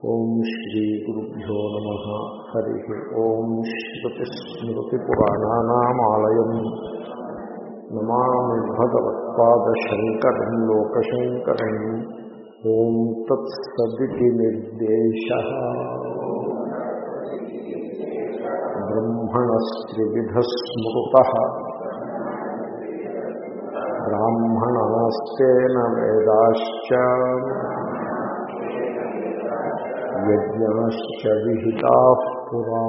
ఓం శ్రీ గురుభ్యో నమ హరి ఓం శ్రుతిస్మృతిపురాణానామాలయం నమామి భగవత్పాదశంకరం లోకశంకరం ఓం తత్సదితి నిర్దేశ బ్రహ్మణస్త్రివిధ స్మృత బ్రాహ్మణాస్తేన వేదాశ్చ యజ్ఞాశ్చ విహితా పురా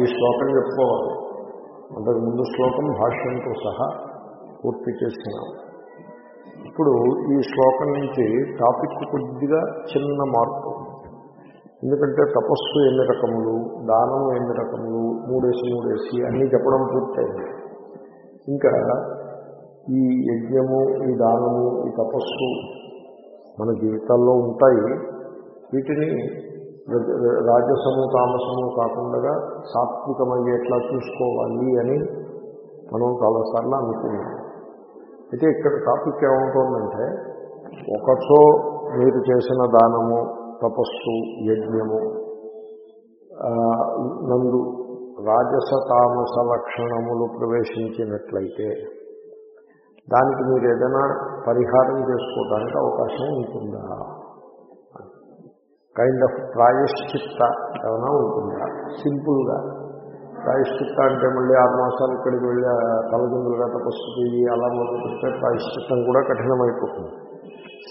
ఈ శ్లోకం చెప్పుకోవాలి అంతకు ముందు శ్లోకం భాష్యంతో సహా పూర్తి చేస్తున్నాం. ఇప్పుడు ఈ శ్లోకం నుంచి టాపిక్ కొద్దిగా చిన్న మార్పు. ఎందుకంటే తపస్సు ఎన్ని రకములు దానం ఎన్ని రకములు మూడేసి మూడేసి అన్నీ చెప్పడం పూర్తయింది. ఇంకా ఈ యజ్ఞము ఈ దానము ఈ తపస్సు మన జీవితాల్లో ఉంటాయి. వీటిని రాజసము తామసము కాకుండా సాత్వికమయ్యేట్లా చూసుకోవాలి అని మనం చాలాసార్లు అనుకున్నాం. అయితే ఇక్కడ టాపిక్ ఏమవుతుందంటే ఒకచో మీరు చేసిన దానము తపస్సు యజ్ఞము నందు రాజస తామస లక్షణములు ప్రవేశించినట్లయితే దానికి మీరు ఏదైనా పరిహారం చేసుకోవడానికి అవకాశం ఉంటుందా? కైండ్ ఆఫ్ ప్రాయశ్చిత్త ఏమైనా ఉంటుందా? సింపుల్గా ప్రాయశ్చిత్త అంటే మళ్ళీ ఆరు మాసాలు ఇక్కడికి వెళ్ళి తలదిందులుగా తపస్సు చేయి అలా మొదలు ప్రాయశ్చిత్తం కూడా కఠినమైపోతుంది.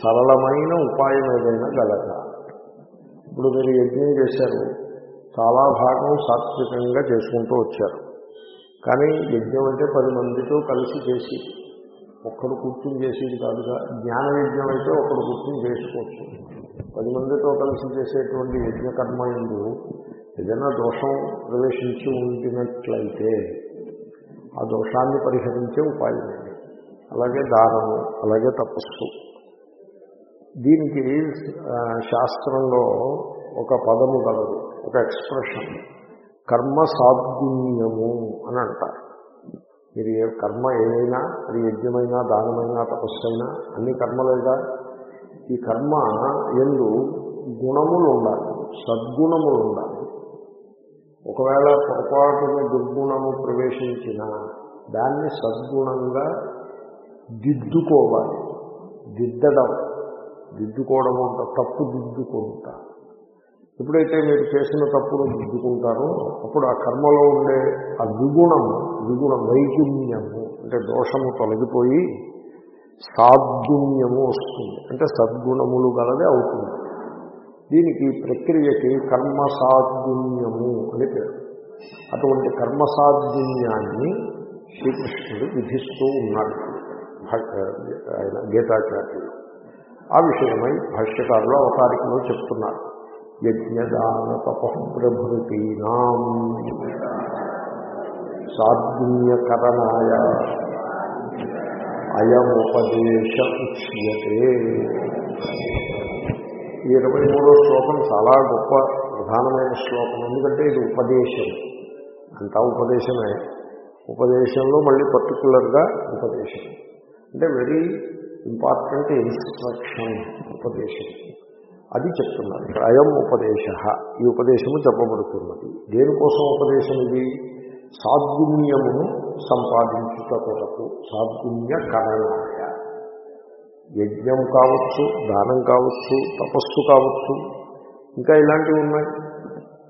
సరళమైన ఉపాయం ఏదైనా గలదా? ఇప్పుడు మీరు యజ్ఞం చేశారు చాలా భాగం సాత్వికంగా చేసుకుంటూ వచ్చారు. కానీ యజ్ఞం అంటే పది మందితో కలిసి చేసి ఒక్కడు కూర్చుని చేసేది కాదుగా. జ్ఞాన యజ్ఞం అయితే ఒకడు కూర్చుని చేసుకోవచ్చు. పది మందితో కలిసి చేసేటువంటి యజ్ఞకర్మ ఎందు ఏదైనా దోషం ప్రవేశించి ఉండినట్లయితే ఆ దోషాన్ని పరిహరించే ఉపాయం అలాగే దానము అలాగే తపస్సు. దీనికి శాస్త్రంలో ఒక పదము గలదు ఒక ఎక్స్ప్రెషన్. కర్మ సాధ్యము అని అంటారు. మీరు ఏ కర్మ ఏదైనా అది యజ్ఞమైనా దానమైనా తపస్సైనా అన్ని కర్మలేదా ఈ కర్మ ఎందు గుణములు ఉండాలి సద్గుణములు ఉండాలి ఒకవేళ పొరపాటున దుర్గుణము ప్రవేశించిన దాన్ని సద్గుణంగా దిద్దుకోవాలి దిద్దడం. దిద్దుకోవడం అంట తప్పు దిద్దుకుంటా. ఎప్పుడైతే మీరు చేసిన తప్పును దిద్దుకుంటారో అప్పుడు ఆ కర్మలో ఉండే ఆ ద్విగుణము ద్విగుణ వైగుణ్యము అంటే దోషము తొలగిపోయి సాద్గుణ్యము వస్తుంది. అంటే సద్గుణములు గలదే అవుతుంది. దీనికి ప్రక్రియకి కర్మ సాద్గుణ్యము అని పేరు. అటువంటి కర్మ సాద్గుణ్యాన్ని శ్రీకృష్ణుడు విధిస్తూ ఉన్నాడు. ఆయన గీతాచార్యులు ఆ విషయమై భాష్యకారులు అవతారికలో చెప్తున్నారు. యజ్ఞదాన తపఃప్రభృతీనాం సాద్గుణ్యకరణాయ అయముపదేశ ఉచ్యతే. ఈ ఇరవై మూడో శ్లోకం చాలా గొప్ప ప్రధానమైన శ్లోకం. ఎందుకంటే ఇది ఉపదేశం. అంతా ఉపదేశమే. ఉపదేశంలో మళ్ళీ పర్టికులర్గా ఉపదేశం. అంటే వెరీ ఇంపార్టెంట్ ఇన్స్ట్రక్షన్ ఉపదేశం. అది చెప్తున్నారు ఇక్కడ అయం ఉపదేశ. ఈ ఉపదేశము చెప్పబడుతున్నది దేనికోసం ఉపదేశం ఇది సాద్గుణ్యమును సంపాదించుట కొరకు సాద్గుణ్య కరణాయ యజ్ఞం కావచ్చు దానం కావచ్చు తపస్సు కావచ్చు. ఇంకా ఇలాంటివి ఉన్నాయి.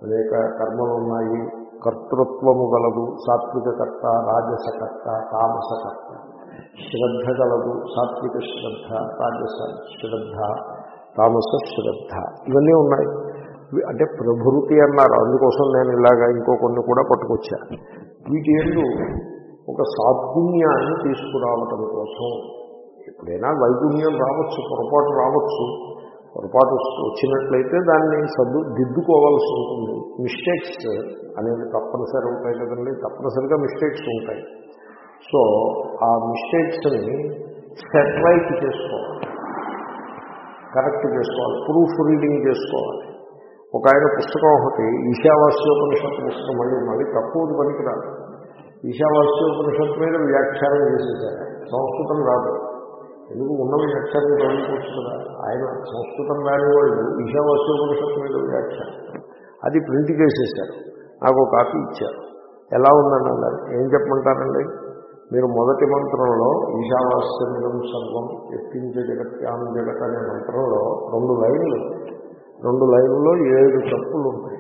అనేక కర్మలు ఉన్నాయి. కర్తృత్వము గలదు. సాత్విక కర్త రాజసకర్త తామసకర్త. శ్రద్ధ గలదు. సాత్విక శ్రద్ధ రాజస శ్రద్ధ. తామస శ్రద్ధ. ఇవన్నీ ఉన్నాయి. అంటే ప్రభృతి అన్నారు. అందుకోసం నేను ఇలాగా ఇంకో కొన్ని కూడా పట్టుకొచ్చా. వీటి ఎందు ఒక సాద్గుణ్యాన్ని తీసుకురావటం కోసం ఎప్పుడైనా వైగుణ్యం రావచ్చు పొరపాటు రావచ్చు. పొరపాటు వచ్చినట్లయితే దాన్ని సర్దు దిద్దుకోవాల్సి ఉంటుంది. మిస్టేక్స్ అనేది తప్పనిసరి ఉంటాయి కదండి. తప్పనిసరిగా మిస్టేక్స్ ఉంటాయి. సో ఆ మిస్టేక్స్ని సెట్ రైట్ చేసుకోవాలి. కరెక్ట్ చేసుకోవాలి ప్రూఫ్ రీడింగ్ చేసుకోవాలి. ఒక ఆయన పుస్తకం ఒకటి ఈశావాస్యోపనిషత్తు పుస్తకం మళ్ళీ మళ్ళీ తక్కువది పనికిరాదు. ఈశావాస్యోపనిషత్తు మీద వ్యాఖ్యానం చేసేసారు సంస్కృతం రాదు. ఎందుకు? ఉన్న వ్యాఖ్యానం చదువుకోవచ్చు కదా. ఆయన సంస్కృతం రాని వాళ్ళు ఈశావాస్యోపనిషత్తు మీద వ్యాఖ్యానం. అది ప్రింట్ చేసేసారు నాకు ఒక కాపీ ఇచ్చారు. ఎలా ఉందండి ఏం చెప్పమంటారండి? మీరు మొదటి మంత్రంలో ఈశావాస్యమిదం సర్వం ఎత్తించ జగత్యాం జగత్ అనే మంత్రంలో రెండు లైన్లు. రెండు లైన్లో ఏడు తప్పులు ఉంటాయి.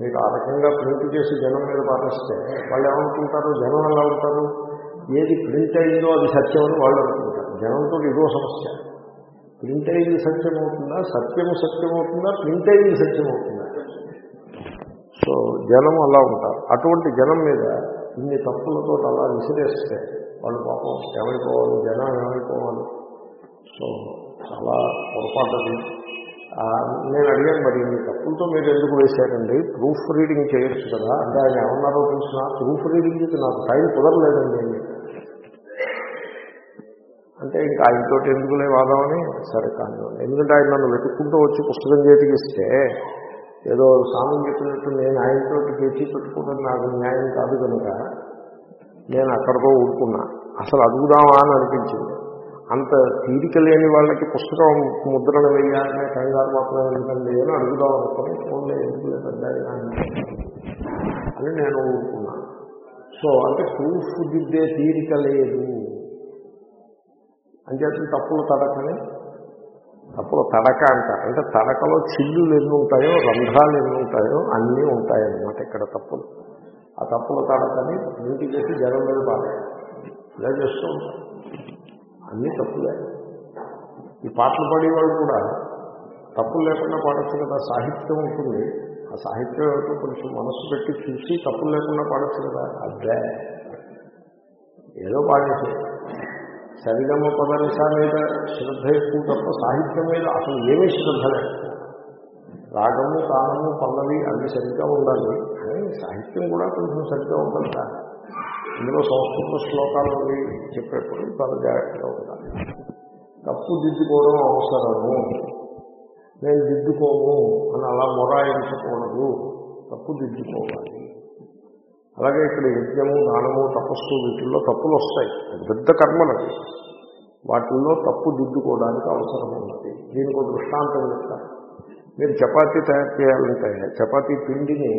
మీకు ఆ రకంగా ప్రింట్ చేసి జనం మీద పాటిస్తే వాళ్ళు ఏమనుకుంటారు? జనం ఎలా ఉంటారు? ఏది ప్రింట్ అయిందో అది సత్యం అని వాళ్ళు అనుకుంటారు. జనంతో ఇదో సమస్య. ప్రింట్ అయింది సత్యం అవుతుందా? సత్యము సత్యం అవుతుందా? ప్రింట్ అయింది సత్యం అవుతుందా? సో జనం అలా ఉంటారు. అటువంటి జనం మీద ఇన్ని తప్పులతో అలా విసిరేస్తే వాళ్ళు పాపం ఏమైపోవాలి జనం ఏమైపోవాలి? సో చాలా పొరపాటుది నేను అడిగాను మరి మీ తప్పులతో మీరు ఎందుకు వేశారండి? ప్రూఫ్ రీడింగ్ చేయొచ్చు కదా. అంటే ఆయన ఏమన్నారో తెలిసిన ప్రూఫ్ రీడింగ్కి నాకు టైం కుదరలేదండి అంటే ఇంకా ఆయనతోటి ఎందుకులే వాదామని సరే కానీ ఎందుకంటే ఆయన నన్ను వెతుక్కుంటూ వచ్చి పుస్తకం చేతికిస్తే ఏదో స్వామి చెప్పినట్టు నేను ఆయనతో తెచ్చి పెట్టుకోవడం నాకు న్యాయం కాదు కనుక నేను అక్కడితో ఊరుకున్నా. అసలు అడుగుదామా అని అనిపించింది. అంత తీరిక లేని వాళ్ళకి పుస్తకం ముద్రణ వేయాలనే కంగారు మాత్రం ఎందుకండి అని అడుగుదాం అనుకుని ఫోన్లో ఎందుకు పెద్ద అని నేను ఊరుకున్నాను సో అంటే ప్రూఫ్ దిద్దే తీరిక లేదు. అంచేత తప్పులు తడకని తప్పులు తడక అంటారు. అంటే తడకలో చిల్లులు ఎన్ని ఉంటాయో రంధ్రాలు ఎన్ని ఉంటాయో అన్నీ ఉంటాయన్నమాట ఇక్కడ తప్పులు. ఆ తప్పుల తడకని నీటి చేసి జనం మీద బాగా ఇలా చేస్తూ ఉంటారు. అన్నీ తప్పులే. ఈ పాటలు పాడేవాళ్ళు కూడా తప్పులు లేకుండా పాడచ్చు కదా సాహిత్యం ఉంటుంది. ఆ సాహిత్యం ఏమిటో కొంచెం మనస్సు పెట్టి చూసి తప్పులు లేకుండా పాడచ్చు కదా అదే. ఏదో పాడేసే సరిగమ పదనిష మీద శ్రద్ధ ఎక్కువ తప్ప సాహిత్యం మీద అసలు ఏమీ శ్రద్ధ లేదు. రాగము తానము పల్లవి అవి సరిగ్గా ఉండాలి. కానీ సాహిత్యం కూడా కొంచెం సరిగ్గా ఉండాలి కదా ఇందులో సంస్కృత శ్లోకాలు అవి చెప్పేప్పుడు చాలా జాగ్రత్తగా ఉండాలి. తప్పు దిద్దుకోవడం అవసరము. నేను దిద్దుకోము అని అలా మొరాయించకూడదు. తప్పు దిద్దుకోవాలి. అలాగే ఇక్కడ యజ్ఞము దానము తపస్సు వీటిల్లో తప్పులు వస్తాయి. పెద్ద కర్మలకి వాటిల్లో తప్పు దిద్దుకోవడానికి అవసరం ఉన్నది. దీనికి ఒక దృష్టాంతం చెప్తారు మీరు చపాతీ తయారు చేయాలంటే చపాతీ పిండిని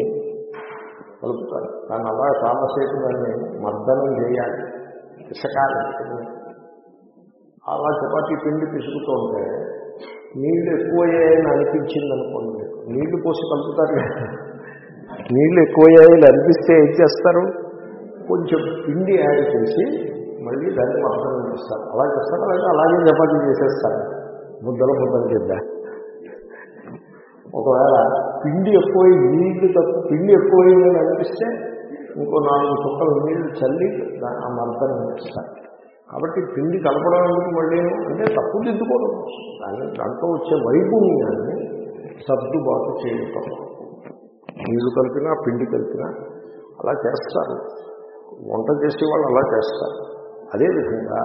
కలుపుతారు. దాన్ని అలా చాలాసేపు దాన్ని మర్దనం చేయాలి. పిసకాలి అలా చపాతీ పిండి పిసుకుతూ ఉంటే నీళ్ళు ఎక్కువయ్యాయని అనిపించింది అనుకోండి నీళ్ళు పోసి కలుపుతారు నీళ్ళు ఎక్కువయ్యాయి ఎక్కువయ్యాయని అనిపిస్తే ఏం చేస్తారు? కొంచెం పిండి యాడ్ చేసి మళ్ళీ దాన్ని మాత్రం చేస్తారు అలా చేస్తారు అలాగే అలాగే చపాతి చేసేస్తారు. ముద్దల ముద్దల కింద ఒకవేళ పిండి ఎక్కువ నీళ్ళు తక్కువ పిండి ఎక్కువైందని అనిపిస్తే ఇంకో నాలుగు చుక్కలు నీళ్ళు చల్లి దా- ఆ మర్దనం అనిపిస్తారు కాబట్టి పిండి కలపడం ఎందుకు మళ్ళీ అంటే తప్పు దిద్దుకోవడం. కోసం దాని దాంట్లో వచ్చే వైపు సర్దుబాటు చేయటం. నీళ్ళు కలిపినా పిండి కలిపినా అలా చేస్తారు. వంట చేసేవాళ్ళు అలా చేస్తారు. అదేవిధంగా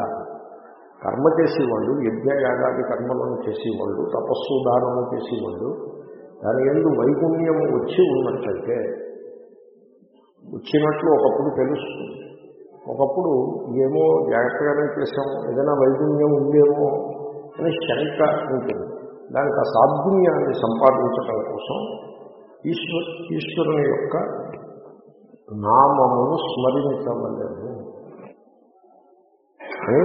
కర్మ చేసేవాళ్ళు యజ్ఞయాగాది కర్మలను చేసేవాళ్ళు తపస్సు దానము చేసేవాళ్ళు దాని ఎందు వైపుణ్యం వచ్చి ఉన్నట్లయితే వచ్చినట్లు ఒకప్పుడు తెలుస్తుంది. ఒకప్పుడు ఏమో జాగ్రత్తగానే చేసాం ఏదైనా వైపుణ్యం ఉందేమో అని శంక ఉంటుంది. దానికి ఆ సాద్గుణ్యాన్ని సంపాదించడం కోసం ఈశ్వర్ ఈశ్వరుని యొక్క నామమును స్మరించవలేదు అని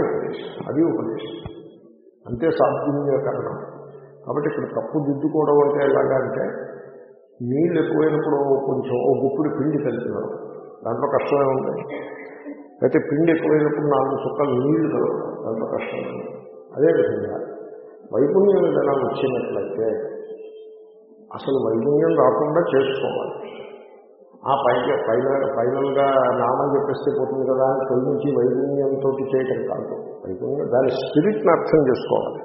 అది ఉపదేశం. అంతే సాద్గుణ్యకరణం కాబట్టి ఇక్కడ తప్పు దిద్దుకోవడం అంటే ఎలాగా అంటే నీళ్ళు ఎక్కువైనప్పుడు కొంచెం ఓ గుప్పుడు పిండి కలిపినారు దాంట్లో కష్టమే ఉంది. అయితే పిండి ఎక్కువైనప్పుడు నాలుగు చుక్కలు నీళ్ళు కలవడం దాంట్లో కష్టమే ఉంది. అదేవిధంగా వైపుణ్యం ఏదైనా వచ్చినట్లయితే అసలు వైపుణ్యం రాకుండా చేసుకోవాలి. ఆ పైకి ఫైనల్ ఫైనల్గా నామం చెప్పేస్తే పోతుంది కదా అని తొలగించి నుంచి చేయటం కాదు. వైపుణ్యం దాని స్పిరిట్ని అర్థం చేసుకోవాలి.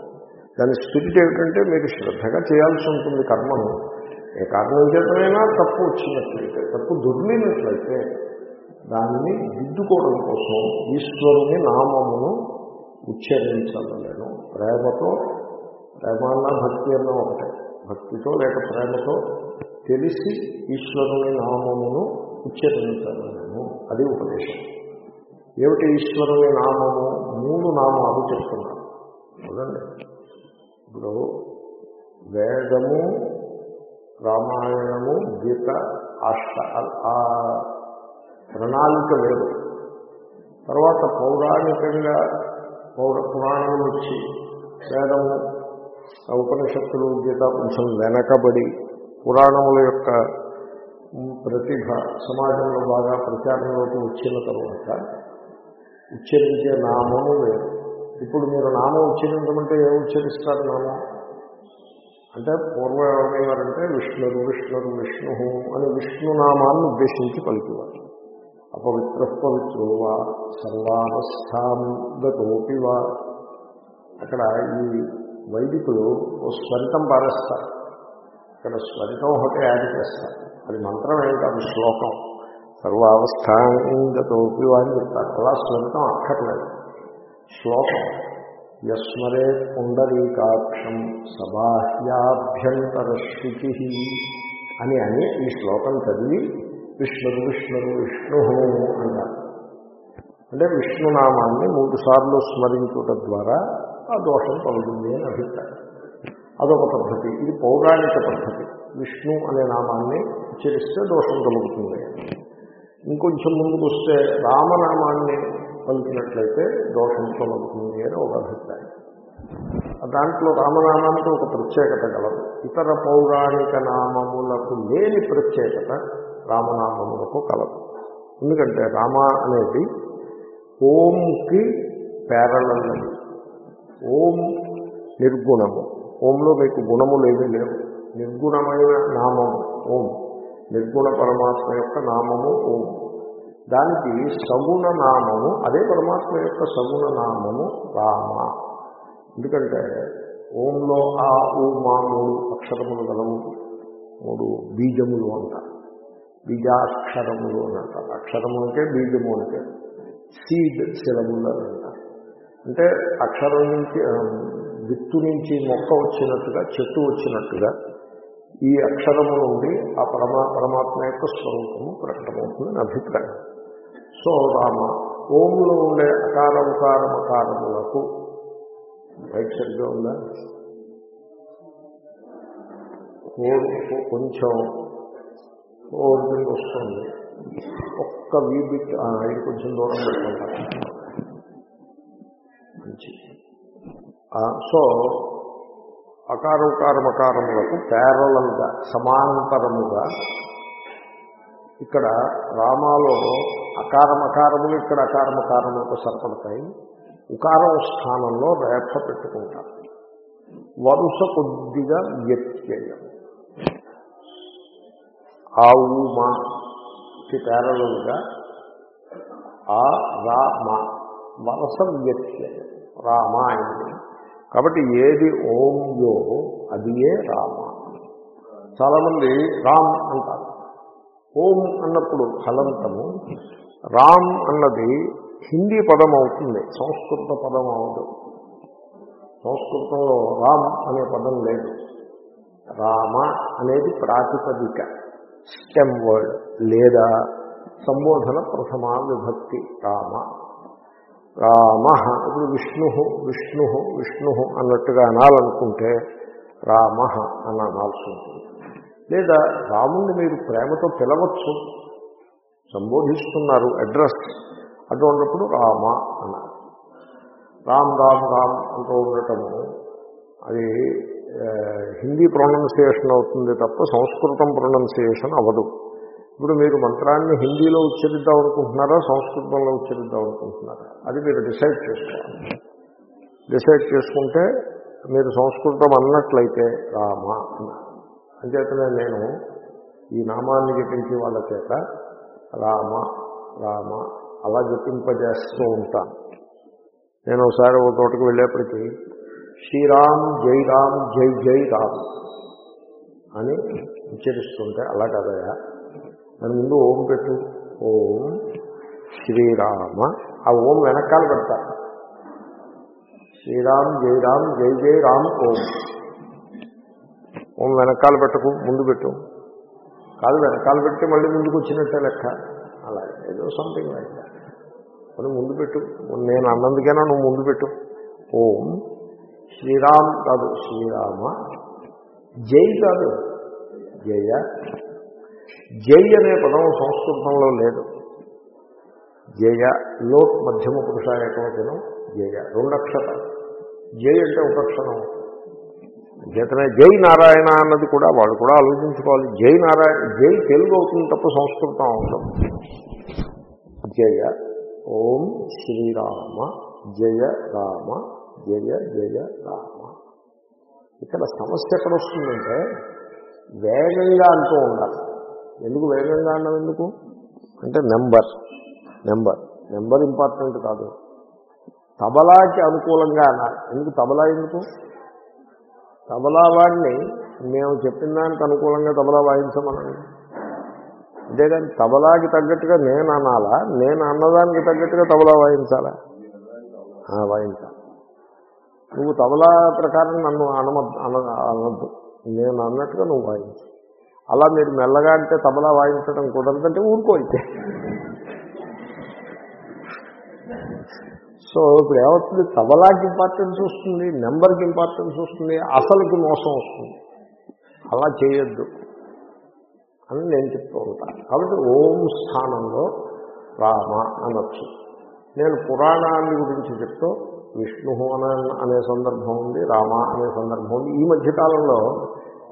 దాని స్పిరిట్ ఏమిటంటే మీరు శ్రద్ధగా చేయాల్సి ఉంటుంది కర్మను. ఏ కారణం చేతనైనా తప్పు వచ్చినట్లయితే తప్పు దొరికినట్లయితే దాన్ని దిద్దుకోవడం కోసం ఈశ్వరుని నామమును ఉచ్చరించలేను ప్రేమతో ప్రేమాన్న భక్తి అన్న ఒకటే. భక్తితో లేక ప్రేమతో తెలిసి ఈశ్వరుని నామమును ఉచ్చరించగలము అది ఉపదేశం. ఏమిటి ఈశ్వరుని నామము? మూడు నామాలు చెప్తున్నారు. చూడండి ఇప్పుడు వేదము రామాయణము గీత అష్ట ఆ ప్రణాళిక వేరు తర్వాత పౌరాణికంగా పౌర పురాణం వచ్చి వేదము ఉపనిషత్తులు గీత కొంచెం వెనకబడి పురాణముల యొక్క ప్రతిభ సమాజంలో బాగా ప్రచారంలోకి వచ్చిన తర్వాత ఉచ్చరించే నామము వేరు. ఇప్పుడు మీరు నామం ఉచ్చరించమంటే ఏం ఉచ్చరిస్తారు నామం? అంటే పూర్వం ఏమనేవారంటే విష్ణురు విష్ణురు విష్ణు అని విష్ణునామాన్ని ఉద్దేశించి పలికేవారు. అపవిత్ర పవిత్రోవా వా. అక్కడ ఈ వైదికులు ఓ స్వరితం పారేస్తారు. ఇక్కడ స్వరితం ఒకటి యాడ్ చేస్తారు. అది మంత్రం ఏం కాదు శ్లోకం. సర్వావస్థాంగతోపి అని చెప్తారు. అలా స్వరితం అక్కర్లేదు. శ్లోకం. యస్మరే పుండరీకాక్షం సబాహ్యాభ్యంతర శుచి అని అని ఈ శ్లోకం చదివి విష్ణురు విష్ణురు విష్ణు అన్నారు అంటే విష్ణునామాన్ని మూడు సార్లు స్మరించుట ద్వారా ఆ దోషం కలుగుతుంది అని అభిప్రాయం. అదొక పద్ధతి. ఇది పౌరాణిక పద్ధతి. విష్ణు అనే నామాన్ని ఉచ్చరిస్తే దోషం కలుగుతుంది. ఇంకొంచెం ముందుకు వస్తే రామనామాన్ని పలికినట్లయితే దోషం కలుగుతుంది అని ఒక అభిప్రాయం. దాంట్లో రామనామానికి ఒక ప్రత్యేకత గలదు ఇతర పౌరాణిక నామములకు లేని ప్రత్యేకత రామనామములకు కలదు. ఎందుకంటే రామ అనేది ఓంకి పేరలన్నది. ఓం నిర్గుణము. ఓంలో మీకు గుణములు ఏమీ లేవు. నిర్గుణమైన నామము ఓం. నిర్గుణ పరమాత్మ యొక్క నామము ఓం. దానికి సగుణ నామము అదే పరమాత్మ యొక్క సగుణ నామము రామ. ఎందుకంటే ఓంలో ఆ ఓ మా మూడు అక్షరములు గలవు. మూడు బీజములు అంటారు. బీజాక్షరములు అని అంటారు అక్షరములకే బీజము అంటే సీడ్ సిలబుల్ అని అంటారు. అంటే అక్షరం నుంచి విత్తు నుంచి మొక్క వచ్చినట్టుగా చెట్టు వచ్చినట్టుగా ఈ అక్షరము నుండి ఆ పరమా పరమాత్మ యొక్క స్వరూపము ప్రకటమవుతుందని అభిప్రాయం. సో రామ ఓంలో ఉండే అకార ఉకార మకారములకు రైట్ సరిగ్గా ఉందా కొంచెం ఫోర్ వస్తుంది. ఒక్క వీబిట్ ఇది కొంచెం దూరం పెట్టుకుంటారు మంచి సో అకార మకారములకు ప్యారలల్గా సమాంతరముగా ఇక్కడ రామాలో అకారమకారములు ఇక్కడ అకారమకారములకు సరిపడతాయి. ఉకారం స్థానంలో రేఖ పెట్టుకుంటారు. వరుస కొద్దిగా వ్యత్యయం. ఆ ఊమాకి ప్యారలుగా ఆ రామ వరస వ్యక్తి రామ కాబట్టి ఏది ఓంయో అది ఏ రామ చాలామంది రామ్ అంటారు. ఓం అన్నప్పుడు హలంతము రామ్ అన్నది హిందీ పదం అవుతుంది సంస్కృత పదం అవదు. సంస్కృతంలో రామ్ అనే పదం లేదు. రామ అనేది ప్రాతిపదిక. స్టెమ్ వర్డ్ లేదా సంబోధన ప్రథమా విభక్తి రామ. రామ. ఇప్పుడు విష్ణు విష్ణు విష్ణు అన్నట్టుగా అనాలనుకుంటే రామ అని అనాల్సి ఉంటుంది. లేదా రాముణ్ణి మీరు ప్రేమతో పిలవచ్చు. సంబోధిస్తున్నారు అడ్రస్. అటువంటిప్పుడు రామ అన్నారు రామ్ రామ్ రామ్ అంటూ ఉండటము అది హిందీ ప్రొనౌన్సియేషన్ అవుతుంది తప్ప సంస్కృతం ప్రొనౌన్సియేషన్ అవ్వదు. ఇప్పుడు మీరు మంత్రాన్ని హిందీలో ఉచ్చరిద్దాం అనుకుంటున్నారా సంస్కృతంలో ఉచ్చరిద్దాం అనుకుంటున్నారా? అది మీరు డిసైడ్ చేసుకోవాలి. డిసైడ్ చేసుకుంటే మీరు సంస్కృతం అన్నట్లయితే రామ అంచేతనే నేను ఈ నామాన్ని జపించే వాళ్ళ చేత రామ రామ అలా జపింపజేస్తూ ఉంటాను. నేను ఒకసారి ఒక తోటకు వెళ్ళేప్పటికీ శ్రీరామ్ జై రామ్ జై జై రామ్ అని ఉచ్చరిస్తుంటే అలా కదయా దాని ముందు ఓం పెట్టు. ఓం శ్రీరామ. ఆ ఓం వెనకాల పెడతారు శ్రీరామ్ జై రామ్ జై జై రామ్ ఓం. ఓం వెనకాల పెట్టకు ముందు పెట్టు. కాదు వెనకాల పెట్టి మళ్ళీ ముందుకు వచ్చినట్టే లెక్క. అలా ఏదో సంథింగ్ లైక్ అని ముందు పెట్టు. నేను అన్నందుకైనా నువ్వు ముందు పెట్టు. ఓం శ్రీరామ్ కాదు శ్రీరామ. జై కాదు. జయ. జై అనే పదం సంస్కృతంలో లేదు. జయ లోట్ మధ్యమ పురుష ఏకవచనం జయ రెండు అక్షరం జై అంటే ఒక అక్షరం చేతనే జై నారాయణ అన్నది కూడా వాళ్ళు కూడా ఆలోచించుకోవాలి. జై నారాయణ జై తెలుగు అవుతుంది తప్ప సంస్కృతం అవసరం. జయ ఓం శ్రీరామ జయ రామ జయ జయ రామ. ఇక్కడ సమస్య ఎక్కడ వస్తుందంటే వేగంగా అంటూ ఉండాలి. ఎందుకు వేగంగా అన్నాం ఎందుకు? అంటే నెంబర్. నెంబర్. నెంబర్ ఇంపార్టెంట్ కాదు. తబలాకి అనుకూలంగా అనాలి ఎందుకు తబలా ఎందుకు? తబలా వాడిని మేము చెప్పిన దానికి అనుకూలంగా తబలా వాయించమనండి. అంతేగాని తబలాకి తగ్గట్టుగా నేను అనాలా? నేను అన్నదానికి తగ్గట్టుగా తబలా వాయించాలా? వాయించాలి నువ్వు తబలా ప్రకారం నన్ను అనమ అన అనద్దు. నేను అన్నట్టుగా నువ్వు వాయించు. అలా మీరు మెల్లగా అంటే తబలా వాయించడం కుదరదంటే ఊరుకోయితే సో ఇప్పుడు ఏమవుతుంది? తబలాకి ఇంపార్టెన్స్ వస్తుంది నెంబర్కి ఇంపార్టెన్స్ వస్తుంది అసలుకి మోసం వస్తుంది. అలా చేయొద్దు అని నేను చెప్తూ ఉంటాను కాబట్టి ఓం స్థానంలో రామ అనొచ్చు. నేను పురాణాన్ని గురించి చెప్తూ విష్ణు అనే అనే సందర్భం ఉంది రామ అనే సందర్భం ఉంది. ఈ మధ్యకాలంలో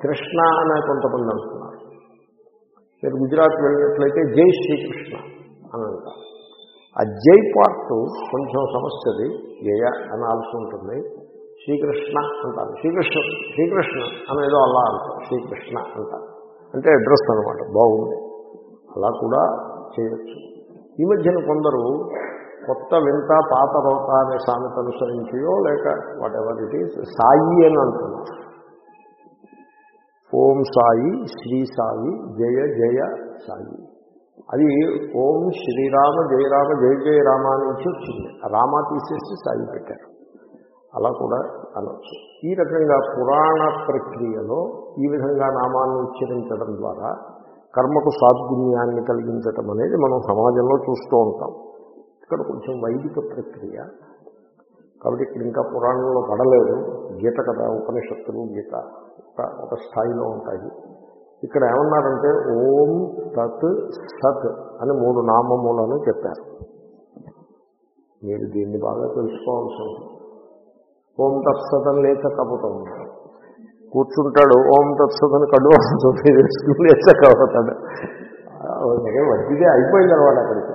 కృష్ణ అనే కొంతమంది అంటున్నారు. మీరు గుజరాత్ వెళ్ళినట్లయితే జై శ్రీకృష్ణ అని అంటారు. ఆ జై పార్ట్ కొంచెం సమస్యది జయ అనాల్సి ఉంటుంది. శ్రీకృష్ణ అంటారు. శ్రీకృష్ణ శ్రీకృష్ణ అనేదో అలా అంటారు. శ్రీకృష్ణ అంటారు. అంటే అడ్రస్ అనమాట బాగుంది. అలా కూడా చేయొచ్చు. ఈ మధ్యన కొందరు కొత్త వింత పాత రోత అనే సామెత అనుసరించియో లేక whatever it is Sai అని అంటున్నారు. ఓం సాయి శ్రీ సాయి జయ జయ సాయి. అది ఓం శ్రీరామ జయరామ జయ జయ రామ నుంచి వచ్చింది. రామ తీసేసి సాయి పెట్టారు. అలా కూడా అనొచ్చు. ఈ రకంగా పురాణ ప్రక్రియలో ఈ విధంగా నామాన్ని ఉచ్చరించడం ద్వారా కర్మకు సాద్గుణ్యాన్ని కలిగించటం అనేది మనం సమాజంలో చూస్తూ ఉంటాం. ఇక్కడ కొంచెం వైదిక ప్రక్రియ. కాబట్టి ఇక్కడ ఇంకా పురాణంలో పడలేదు. గీత కదా ఉపనిషత్తులు గీత ఒక ఒక స్థాయిలో ఉంటాయి. ఇక్కడ ఏమన్నారంటే ఓం తత్ సత్ అని మూడు నామములను చెప్పారు. మీరు దీన్ని బాగా తెలుసుకోవాల్సి ఉంటుంది. ఓం తత్సత్ అని లేచకపోతాం కూర్చుంటాడు ఓం తత్సత్ అని కడువ? వేసుకుని లేచకపోతాడు వడ్డీదే అయిపోయింది అనమాట అక్కడికి.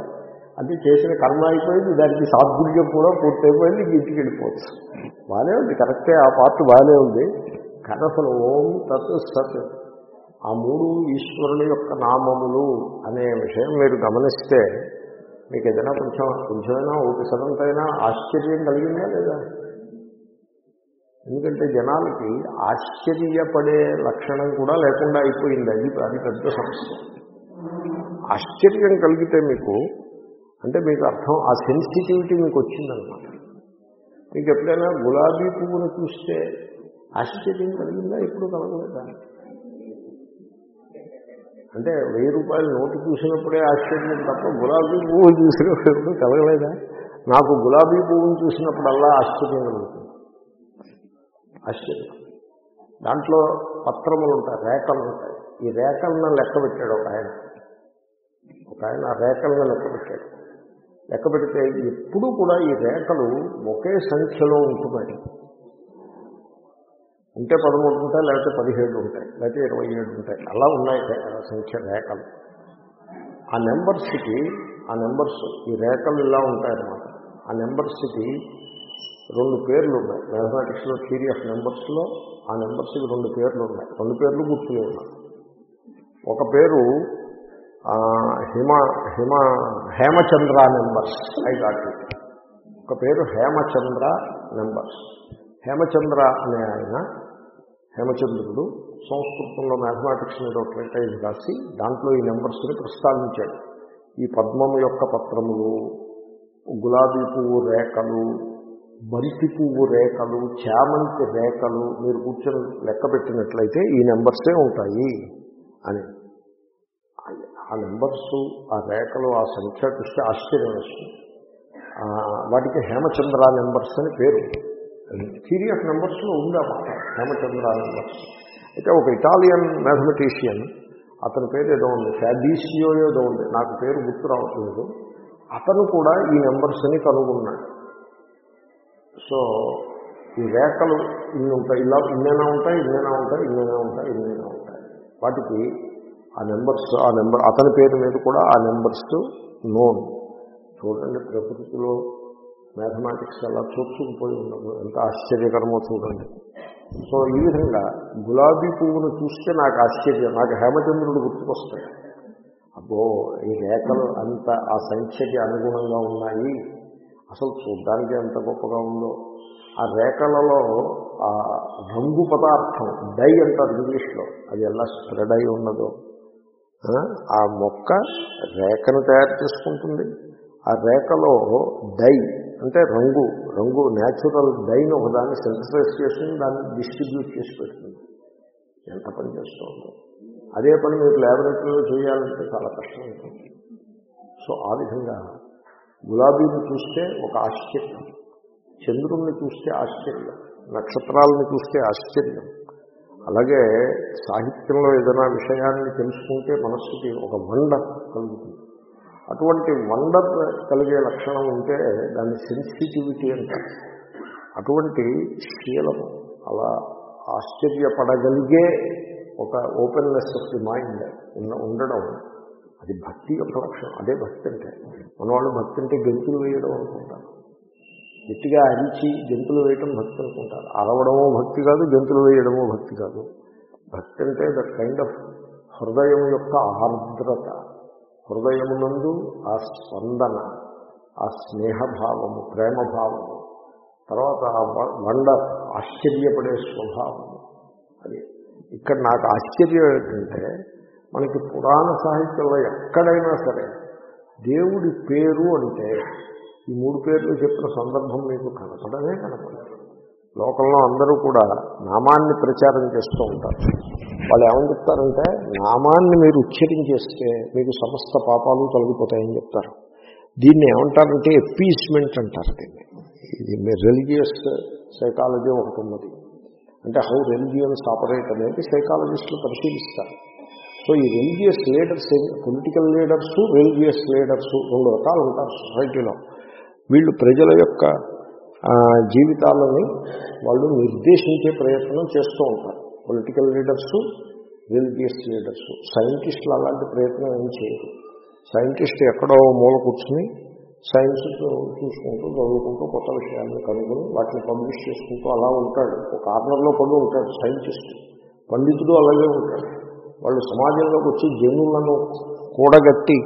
అది చేసిన కర్మ అయిపోయింది దానికి సాద్గుర్యం కూడా పూర్తయిపోయింది ఇంక ఇంటికి వెళ్ళిపోవచ్చు బాగానే ఉంది కరెక్టే ఆ పార్ట్ బాగానే ఉంది. కానీ అసలు ఓం తత్ సత్. ఆ మూడు ఈశ్వరుని యొక్క నామములు అనే విషయం మీరు గమనిస్తే మీకు ఏదైనా కొంచెం కొంచెమైనా ఊపిసరంతైనా ఆశ్చర్యం కలిగిందా లేదా? ఎందుకంటే జనాలకి ఆశ్చర్యపడే లక్షణం కూడా లేకుండా అయిపోయింది అది అది పెద్ద సమస్య. ఆశ్చర్యం కలిగితే మీకు అంటే మీకు అర్థం ఆ సెన్సిటివిటీ మీకు వచ్చిందనమాట. మీకు ఎప్పుడైనా గులాబీ పువ్వును చూస్తే ఆశ్చర్యం కలిగిందా? ఎప్పుడు కలగలేదా? అంటే వెయ్యి రూపాయలు నోటు చూసినప్పుడే ఆశ్చర్యం తప్ప గులాబీ పువ్వు చూసినప్పుడు కలగలేదా? నాకు గులాబీ పువ్వును చూసినప్పుడల్లా ఆశ్చర్యం కలుగుతుంది. ఆశ్చర్యం. దాంట్లో పత్రములు ఉంటాయి రేఖలు ఉంటాయి. ఈ రేఖలను లెక్క పెట్టాడు ఒక ఆయన. ఒక ఆయన ఆ రేఖలను లెక్క పెట్టాడు. లెక్క పెడితే ఎప్పుడూ కూడా ఈ రేఖలు ఒకే సంఖ్యలో ఉంటున్నాయి. ఉంటే పదమూడు ఉంటాయి లేకపోతే పదిహేడు ఉంటాయి లేకపోతే ఇరవై ఏడు ఉంటాయి. అలా ఉన్నాయి సంఖ్య రేఖలు. ఆ నెంబర్స్కి ఆ నెంబర్స్ ఈ రేఖలు ఇలా ఉంటాయన్నమాట. ఆ నెంబర్స్కి రెండు పేర్లు ఉన్నాయి. మ్యాథమెటిక్స్లో థియరీ ఆఫ్ నెంబర్స్లో ఆ నెంబర్స్కి రెండు పేర్లు ఉన్నాయి. రెండు పేర్లు గుర్తులే ఉన్నాయి. ఒక పేరు హిమ హిమ Hemachandra numbers. I got it ఒక పేరు హేమచంద్ర నెంబర్స్. హేమచంద్ర అనే ఆయన హేమచంద్రుడు సంస్కృతంలో మ్యాథమెటిక్స్ మీద ఒక ట్రైటైజ్ రాసి దాంట్లో ఈ నెంబర్స్ని ప్రస్తావించాడు. ఈ పద్మము యొక్క పత్రములు గులాబీ పువ్వు రేఖలు బంతి పువ్వు రేఖలు చామంతి రేఖలు మీరు కూర్చొని లెక్క పెట్టినట్లయితే ఈ నెంబర్సే ఉంటాయి అని. ఆ నెంబర్స్ ఆ రేఖలు ఆ సంఖ్య చూస్తే ఆశ్చర్యం వస్తుంది. వాటికి హేమచంద్ర నెంబర్స్ అని పేరు. థియరీ ఆఫ్ నెంబర్స్లో ఉంది హేమచంద్ర నెంబర్స్ అయితే ఒక ఇటాలియన్ మ్యాథమెటీషియన్ అతని పేరు ఏదో ఉంది ఫ్యాబీసియో ఏదో ఉంది నాకు పేరు గుర్తు రావట్లేదు. అతను కూడా ఈ నెంబర్స్ని కనుగొన్నాడు. సో ఈ రేఖలు ఇన్ని ఉంటాయి ఇలా ఇన్నైనా ఉంటాయి ఇన్నైనా ఉంటాయి ఇన్నైనా ఉంటాయి ఇన్నైనా ఉంటాయి. వాటికి ఆ నెంబర్స్ ఆ నెంబర్ అతని పేరు మీద కూడా ఆ నెంబర్స్ నోన్ చూడండి ప్రకృతిలో మ్యాథమెటిక్స్ ఎలా చూసుకుపోయి ఉండదు ఎంత ఆశ్చర్యకరమో చూడండి సో ఈ విధంగా గులాబీ పువ్వును చూస్తే నాకు ఆశ్చర్యం నాకు హేమచంద్రుడు గుర్తుకొస్తాడు. అబ్బో ఈ రేఖలు అంత ఆ సంఖ్యకి అనుగుణంగా ఉన్నాయి. అసలు చూడ్డానికి ఎంత గొప్పగా ఉందో. ఆ రేఖలలో ఆ రంగు పదార్థం డై అంటారు ఇంగ్లీష్లో అది ఎలా స్ప్రెడ్ అయి ఉన్నదో. ఆ? మొక్క రేఖను తయారు చేసుకుంటుంది. ఆ రేఖలో డై అంటే రంగు రంగు న్యాచురల్ డైని ఒకదాన్ని సింథసైజ్ చేసుకుని దాన్ని డిస్ట్రిబ్యూట్ చేసి పెడుతుంది. ఎంత పని చేస్తుందో అదే పని మీరు ల్యాబొరేటరీలో చేయాలంటే చాలా కష్టం అవుతుంది. సో ఆ విధంగా గులాబీని చూస్తే ఒక ఆశ్చర్యం. చంద్రుణ్ణి చూస్తే ఆశ్చర్యం. నక్షత్రాలను చూస్తే ఆశ్చర్యం. అలాగే సాహిత్యంలో ఏదైనా విషయాన్ని తెలుసుకుంటే మనస్సుకి ఒక వండర్ కలుగుతుంది. అటువంటి వండర్ కలిగే లక్షణం ఉంటే దాన్ని సెన్సిటివిటీ అంటారు. అటువంటి శీలము అలా ఆశ్చర్యపడగలిగే ఒక ఓపెన్నెస్ ఆఫ్ ది మైండ్ ఉన్న ఉండడం అది భక్తి యొక్క లక్షణం. అదే భక్తి అంటే మన వాళ్ళు భక్తి అంటే గెంతులు వేయడం అనుకుంటారు. గట్టిగా అరిచి గెంతులు వేయటం భక్తి అనుకుంటారు. అరవడమో భక్తి కాదు గెంతులు వేయడమో భక్తి కాదు. భక్తి అంటే దట్ కైండ్ ఆఫ్ హృదయం యొక్క ఆర్ద్రత. హృదయమునందు ఆ స్పందన ఆ స్నేహభావము ప్రేమభావము. తర్వాత ఆ వండ వండర్ ఆశ్చర్యపడే స్వభావము. అది ఇక్కడ నాకు ఆశ్చర్యం ఏంటంటే మనకి పురాణ సాహిత్యంలో ఎక్కడైనా సరే దేవుడి పేరు అంటే ఈ మూడు పేర్లు చెప్పిన సందర్భం మీకు కనపడమే కనపడదు. లోకంలో అందరూ కూడా నామాన్ని ప్రచారం చేస్తూ ఉంటారు. వాళ్ళు ఏమని చెప్తారంటే నామాన్ని మీరు ఉచ్చరించేస్తే మీకు సమస్త పాపాలు తొలగిపోతాయని చెప్తారు. దీన్ని ఏమంటారంటే ఎప్పీస్మెంట్ అంటారు దీన్ని. ఇది మీరు రిలీజియస్ సైకాలజీ ఒకటి ఉన్నది. అంటే హౌ రిలీజియన్స్ ఆపరేట్ అనేది సైకాలజిస్టులు పరిశీలిస్తారు. సో ఈ religious leaders political leaders religious leaders రెండు రకాలు ఉంటారు సొసైటీలో వీళ్ళు ప్రజల యొక్క జీవితాలని వాళ్ళు నిర్దేశించే ప్రయత్నం చేస్తూ ఉంటారు. పొలిటికల్ లీడర్స్ రిలీజియస్ లీడర్స్ సైంటిస్టులు అలాంటి ప్రయత్నం ఏం చేయరు. సైంటిస్ట్ ఎక్కడో మూల కూర్చుని సైన్స్ చూసుకుంటూ చదువుకుంటూ కొత్త విషయాలను కనుగొని వాటిని పబ్లిష్ చేసుకుంటూ అలా ఉంటాడు. ఒక కార్నర్లో పడి ఉంటాడు సైంటిస్ట్ పండితుడు అలాగే ఉంటాడు. వాళ్ళు సమాజంలోకి వచ్చి జనులను కూడగట్టి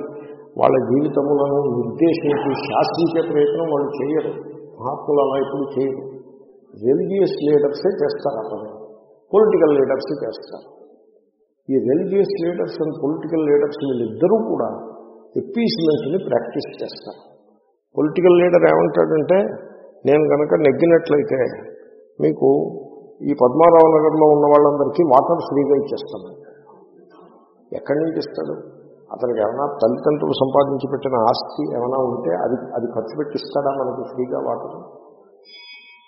వాళ్ళ జీవితములను నిర్దేశించి శాసించే ప్రయత్నం వాళ్ళు చేయరు. మహాత్ములు అలా ఇప్పుడు చేయరు. రిలీజియస్ లీడర్సే చేస్తారు ఆ పని పొలిటికల్ లీడర్స్ చేస్తారు. ఈ religious leaders and political leaders వీళ్ళిద్దరూ కూడా ఎప్పీస్మెంట్ని ప్రాక్టీస్ చేస్తారు. పొలిటికల్ లీడర్ ఏమంటాడంటే నేను కనుక నెగ్గినట్లయితే మీకు ఈ పద్మారావు నగర్లో ఉన్న వాళ్ళందరికీ వాటర్ ఫ్రీగా ఇచ్చేస్తాను. ఎక్కడి నుంచి ఇస్తాడు? అతనికి ఏమైనా తల్లిదండ్రులు సంపాదించి పెట్టిన ఆస్తి ఏమైనా ఉంటే అది అది ఖర్చు పెట్టిస్తాడా మనకి ఫ్రీగా వాటర్?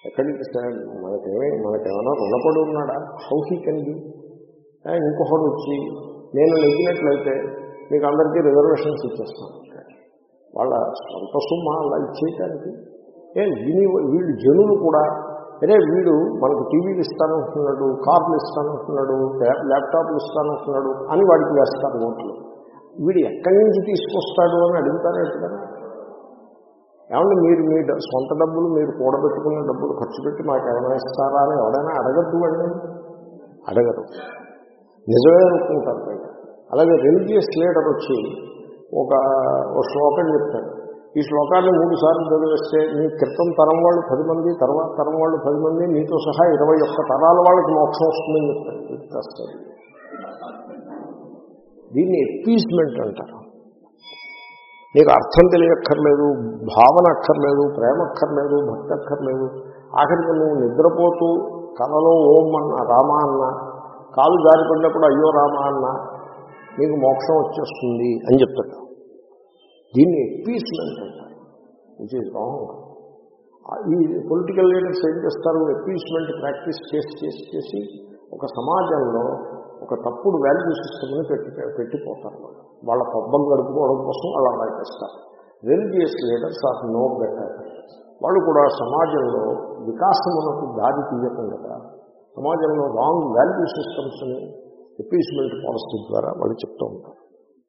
ఎక్కడికి మనకేమే మనకేమైనా రుణపడి ఉన్నాడా? హౌ హీ కెన్ బి ఇంకొకడు వచ్చి నేను నెగ్గినట్లయితే మీకు అందరికీ రిజర్వేషన్స్ ఇచ్చేస్తాను. వాళ్ళ సొంత సొమ్మ అలా ఇచ్చేయటానికి? ఏ విని వీళ్ళు జనులు కూడా అరే వీడు మనకు టీవీలు ఇస్తానంటున్నాడు కార్లు ఇస్తానంటున్నాడు ల్యాప్- ల్యాప్టాప్లు ఇస్తానంటున్నాడు అని వాడికి వేస్తారు ఓట్లు. వీడు ఎక్కడి నుంచి తీసుకొస్తాడు అని అడుగుతారు ఎప్పుడైనా ఏమంటే మీరు మీ డ- సొంత డబ్బులు మీరు కూడబెట్టుకున్న డబ్బులు ఖర్చు పెట్టి మాకు ఏమైనా ఇస్తారా అని ఎవడైనా అడగద్దు అండి? అడగరు. నిజమే అనుకుంటారు పైగా. అలాగే రిలీజియస్ లీడర్ వచ్చి ఒక శ్లోకం చెప్తాడు. ఈ శ్లోకాన్ని మూడు సార్లు చదివేస్తే నీ క్రితం తరం వాళ్ళు పది మంది తర్వాత తరం వాళ్ళు పది మంది నీతో సహా ఇరవై ఒక్క తరాల వాళ్ళకి మోక్షం వస్తుందని చెప్తాడు. దీన్ని ఎప్పీజ్మెంట్ అంటారు. నీకు అర్థం తెలియక్కర్లేదు భావన అక్కర్లేదు ప్రేమ అక్కర్లేదు భక్తి అక్కర్లేదు. ఆఖరికి నువ్వు నిద్రపోతూ కలలో ఓం అన్న రామ అన్న కాలు జారిపడినప్పుడు అయ్యో రామ అన్న నీకు మోక్షం వచ్చేస్తుంది అని చెప్తాడు దీన్ని ఎప్పీస్మెంట్ అంటారు. విచ్ ఈజ్ రాంగ్ ఈ పొలిటికల్ లీడర్స్ ఏం చేస్తారు? ఎప్పీస్మెంట్ ప్రాక్టీస్ చేసి చేసి చేసి ఒక సమాజంలో ఒక తప్పుడు వాల్యూ సిస్టమ్ని పెట్టి పెట్టిపోతారు వాళ్ళు. వాళ్ళ పబ్బం గడుపుకోవడం కోసం వాళ్ళు అలా చేస్తారు religious leaders of no better వాళ్ళు కూడా సమాజంలో వికాసమునకు దారి తీయకుండా సమాజంలో రాంగ్ వాల్యూ సిస్టమ్స్ని ఎపీస్మెంట్ పాలసీ ద్వారా వాళ్ళు చెప్తూ ఉంటారు.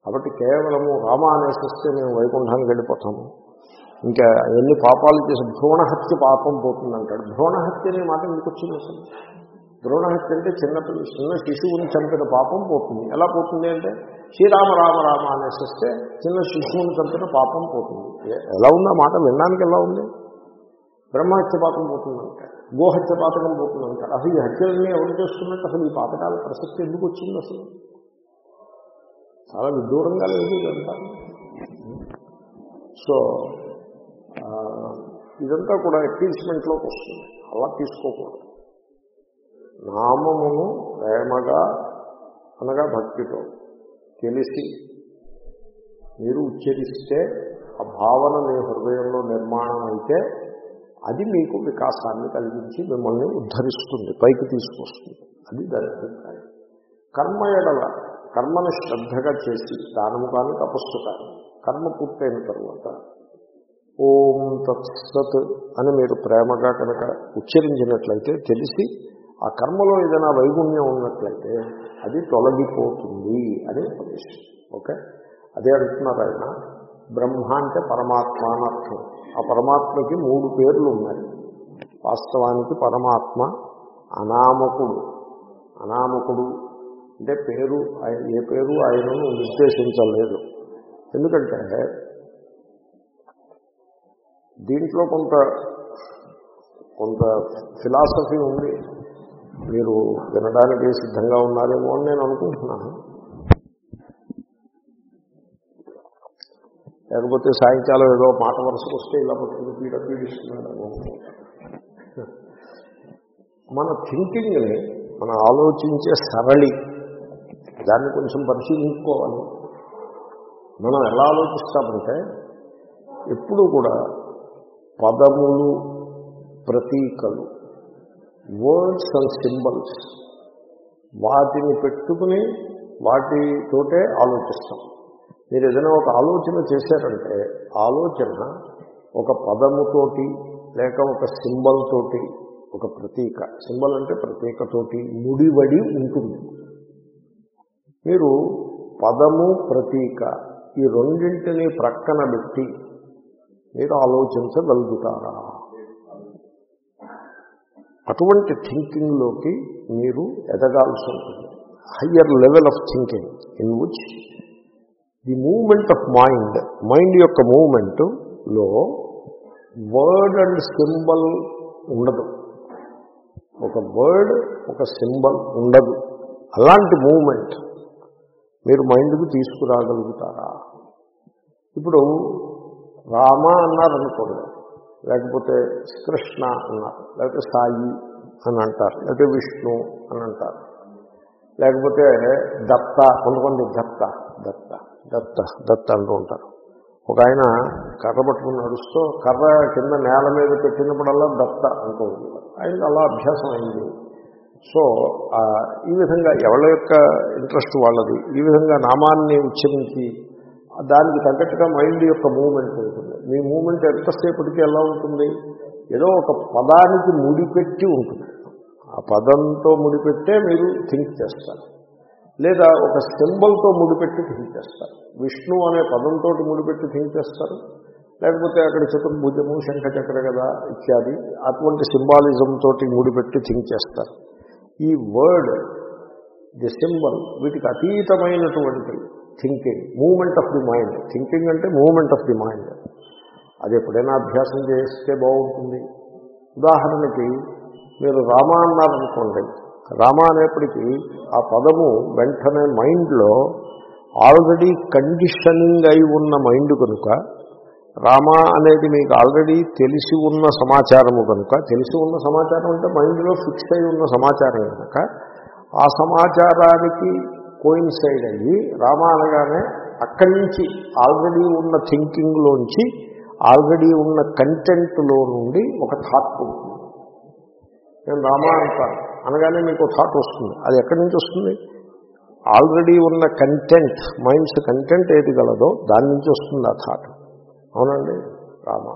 కాబట్టి కేవలము రామ అనేసిస్తే మేము వైకుంఠానికి వెళ్ళిపోతాము. ఇంకా ఎన్ని పాపాలు చేసి భ్రూణహత్య పాపం పోతుందంటాడు. భ్రూణహత్య అనే మాట మీకు వచ్చింది అసలు? ద్రోణహత్య అంటే చిన్న పిల్ల- చిన్న శిశువుని చంపిన పాపం పోతుంది. ఎలా పోతుంది అంటే శ్రీరామ రామ రామ అనేసిస్తే చిన్న శిశువుని చంపిన పాపం పోతుంది. ఎలా ఉంది ఆ మాట? వినడానికి ఎలా ఉంది? బ్రహ్మహత్య పాపం పోతుందంట గోహత్య పాతకం పోతుందంట అసలు ఈ హత్యలన్నీ ఎవరు చేస్తున్నట్టు? అసలు ఈ పాతకాల ప్రసక్తి ఎందుకు వచ్చింది అసలు? చాలా విదూరంగా లేదు ఇదంతా. సో ఇదంతా కూడా అపీల్స్మెంట్లోకి వస్తుంది. అలా తీసుకోకూడదు. నామమును ప్రేమగా అనగా భక్తితో తెలిసి మీరు ఉచ్చరిస్తే ఆ భావన మీ హృదయంలో నిర్మాణం అయితే అది మీకు వికాసాన్ని కలిగించి మిమ్మల్ని ఉద్ధరిస్తుంది పైకి తీసుకొస్తుంది. అది దాని అభిప్రాయం కర్మ ఎడల కర్మను శ్రద్ధగా చేసి దానము కానీ తపస్సు కానీ కర్మ పూర్తయిన తర్వాత ఓం తత్సత్ అని మీరు ప్రేమగా కనుక ఉచ్చరించినట్లయితే తెలిసి ఆ కర్మలో ఏదైనా వైగుణ్యం ఉన్నట్లయితే అది తొలగిపోతుంది అని ఉపదేశం. ఓకే? అదే అంటున్నారు ఆయన. బ్రహ్మ అంటే పరమాత్మ అనర్థం ఆ పరమాత్మకి మూడు పేర్లు ఉన్నాయి. వాస్తవానికి పరమాత్మ అనామకుడు. అనామకుడు అంటే పేరు ఆయన ఏ పేరు ఆయనను నిర్దేశించలేదు. ఎందుకంటే దీంట్లో కొంత కొంత ఫిలాసఫీ ఉంది. మీరు వినడానికి సిద్ధంగా ఉన్నారేమో అని నేను అనుకుంటున్నాను. లేకపోతే సాయంకాలం ఏదో మాట వరుసకు వస్తే ఇలా పట్టుకుని పీడ పీడిస్తున్నాడు మన థింకింగ్ని మనం ఆలోచించే సరళి దాన్ని కొంచెం పరిశీలించుకోవాలి. మనం ఎలా ఆలోచిస్తామంటే ఎప్పుడు కూడా పదములు ప్రతీకలు వర్డ్స్ అండ్ సింబల్స్ వాటిని పెట్టుకుని వాటితోటే ఆలోచిస్తాం. మీరు ఏదైనా ఒక ఆలోచన చేశారంటే ఆలోచన ఒక పదముతోటి లేక ఒక సింబల్ తోటి ఒక ప్రతీక. సింబల్ అంటే ప్రతీకతోటి ముడివడి ఉంటుంది. మీరు పదము ప్రతీక ఈ రెండింటిని ప్రక్కన పెట్టి మీరు ఆలోచించగలుగుతారా? అటువంటి థింకింగ్లోకి మీరు ఎదగాల్సి ఉంటుంది. Higher level of thinking in which the moment of mind mind యొక్క మూమెంట్లో వర్డ్ అండ్ సింబల్ ఉండదు. ఒక వర్డ్ ఒక సింబల్ ఉండదు. అలాంటి మూమెంట్ మీరు మైండ్కు తీసుకురాగలుగుతారా? ఇప్పుడు రామ అన్నారనుకోండి. లేకపోతే కృష్ణ అన్నారు లేకపోతే సాయి అని అంటారు లేకపోతే విష్ణు అని అంటారు. లేకపోతే దత్త కొంతమంది దత్త దత్త దత్త దత్త అంటూ ఉంటారు. ఒక ఆయన కర్ర పట్టుకుని నడుస్తూ కర్ర కింద నేల మీద పెట్టినప్పుడల్లా దత్త అంటూ ఉండేవారు. ఆయనకు అలా అభ్యాసం అయింది. సో ఈ విధంగా ఎవరి యొక్క ఇంట్రెస్ట్ వాళ్ళది? ఈ విధంగా నామాన్ని ఉచ్చరించి దానికి తగ్గట్టుగా మైండ్ యొక్క మూమెంట్ ఉంటుంది. మీ మూమెంట్ ఎంతసేపటికి ఎలా ఉంటుంది? ఏదో ఒక పదానికి ముడిపెట్టి ఉంటుంది. ఆ పదంతో ముడిపెట్టే మీరు థింక్ చేస్తారు. లేదా ఒక సింబల్తో ముడిపెట్టి థింక్ చేస్తారు. విష్ణు అనే పదంతో ముడిపెట్టి థింక్ చేస్తారు. లేకపోతే అక్కడ చతుర్భుజము శంఖచక్ర కదా ఇత్యాది అటువంటి సింబాలిజం తోటి ముడిపెట్టి థింక్ చేస్తారు. ఈ వర్డ్ ది సింబల్ వీటికి అతీతమైనటువంటి thinking moment of the mind thinking అంటే మూమెంట్ ఆఫ్ ది మైండ్ అది ఎప్పుడైనా అభ్యాసం చేస్తే బాగుంటుంది. ఉదాహరణకి మీరు రామ అన్నారనుకోండి. రామ అనేప్పటికీ ఆ పదము వెంటనే మైండ్లో ఆల్రెడీ కండిషనింగ్ అయి ఉన్న మైండ్ కనుక రామ అనేది మీకు ఆల్రెడీ తెలిసి ఉన్న సమాచారము కనుక తెలిసి ఉన్న సమాచారం అంటే మైండ్లో ఫిక్స్ అయి ఉన్న సమాచారం కనుక ఆ సమాచారానికి కోయిన్సైడ్ అయ్యి రామ అనగానే అక్కడి నుంచి ఆల్రెడీ ఉన్న థింకింగ్లోంచి ఆల్రెడీ ఉన్న కంటెంట్లో నుండి ఒక థాట్ పుడుతుంది. నేను రామ అంటాను అనగానే మీకు థాట్ వస్తుంది. అది ఎక్కడి నుంచి వస్తుంది? ఆల్రెడీ ఉన్న కంటెంట్ మైండ్స్ కంటెంట్ ఏది గలదో దాని నుంచి వస్తుంది ఆ థాట్. అవునండి? రామా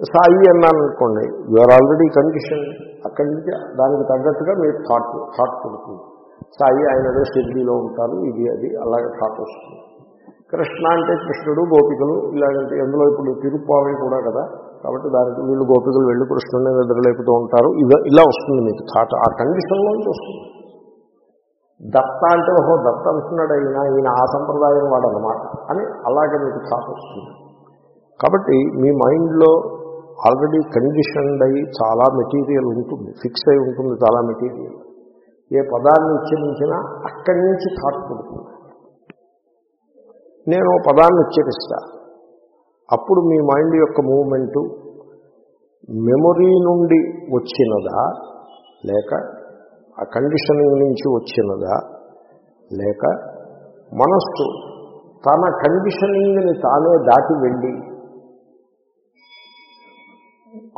సాయి అన్నాను అనుకోండి యూఆర్ ఆల్రెడీ కండిషన్ అక్కడి నుంచి దానికి తగ్గట్టుగా మీరు థాట్ థాట్ పుడుతుంది. సాయి ఆయన షిర్డీలో ఉంటారు ఇది అది అలాగే థాట్ వస్తుంది. కృష్ణ అంటే కృష్ణుడు గోపికలు ఇలాగంటే ఎందులో ఇప్పుడు తిరుపావి కూడా కదా కాబట్టి దానికి వీళ్ళు గోపికలు వెళ్ళి కృష్ణుడిని నిద్రలేపుతూ ఉంటారు. ఇలా ఇలా వస్తుంది మీకు థాట్ ఆ కండిషన్లోంచి వస్తుంది. దత్త అంటే ఓహో దత్త అంటున్నాడు అయినా ఈయన ఆ సంప్రదాయం వాడనమాట అని అలాగే మీకు థాట్ వస్తుంది. కాబట్టి మీ మైండ్లో ఆల్రెడీ కండిషన్డ్ అయ్యి చాలా మెటీరియల్ ఉంటుంది ఫిక్స్ అయి ఉంటుంది చాలా మెటీరియల్. ఏ పదాన్ని ఉచ్చరించినా అక్కడి నుంచి థాట్ పుడుతుంది. నేను ఓ పదాన్ని ఉచ్చరిస్తా. అప్పుడు మీ మైండ్ యొక్క మూమెంటు మెమొరీ నుండి వచ్చినదా లేక ఆ కండిషనింగ్ నుంచి వచ్చినదా లేక మనస్సు తన కండిషనింగ్ని తానే దాటి వెళ్ళి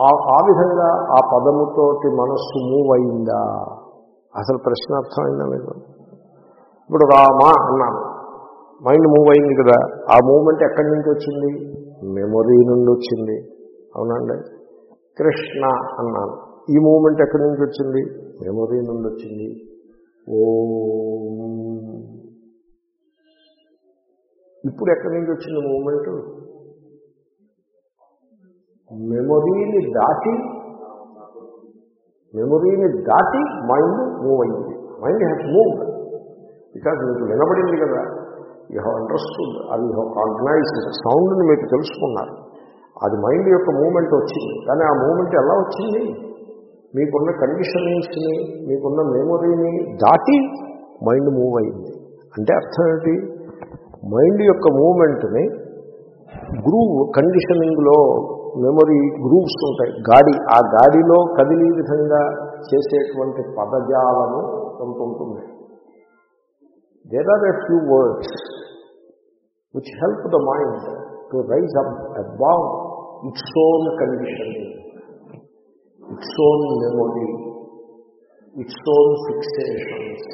ఆ విధంగా ఆ పదముతోటి మనస్సు మూవ్ అయిందా? అసలు ప్రశ్న అర్థమైందా మీకు? ఇప్పుడు రామా అన్నాను. మైండ్ మూవ్ అయింది కదా ఆ మూమెంట్ ఎక్కడి నుంచి వచ్చింది? మెమొరీ నుండి వచ్చింది. అవునండి. కృష్ణ అన్నాను. ఈ మూమెంట్ ఎక్కడి నుంచి వచ్చింది? మెమొరీ నుండి వచ్చింది. ఓ. ఇప్పుడు ఎక్కడి నుంచి వచ్చింది మూమెంట్ మెమొరీని దాటి మెమొరీని దాటి మైండ్ మూవ్ అయింది. మైండ్ హ్యాస్ మూవ్ బికాజ్ మీకు వినబడింది కదా యూ హ్యావ్ అండర్స్టూడ్ అది యూ హ్యావ్ కాగ్నైజ్డ్ సౌండ్ని మీకు తెలుసుకున్నారు. అది మైండ్ యొక్క మూమెంట్ వచ్చింది. కానీ ఆ మూమెంట్ ఎలా వచ్చింది? మీకున్న కండిషనింగ్స్ని మీకున్న మెమొరీని దాటి మైండ్ మూవ్ అయింది. అంటే అర్థం ఏంటి? మైండ్ యొక్క మూమెంట్ని గ్రూవ్ కండిషనింగ్లో మెమొరీ గ్రూప్స్ ఉంటాయి. గాడి ఆ గాడిలో కదిలే విధంగా చేసేటువంటి పదజాలము కొంత ఉంటుంది. There are a few words which help the mind to rise up above its own condition its own memory its own fixations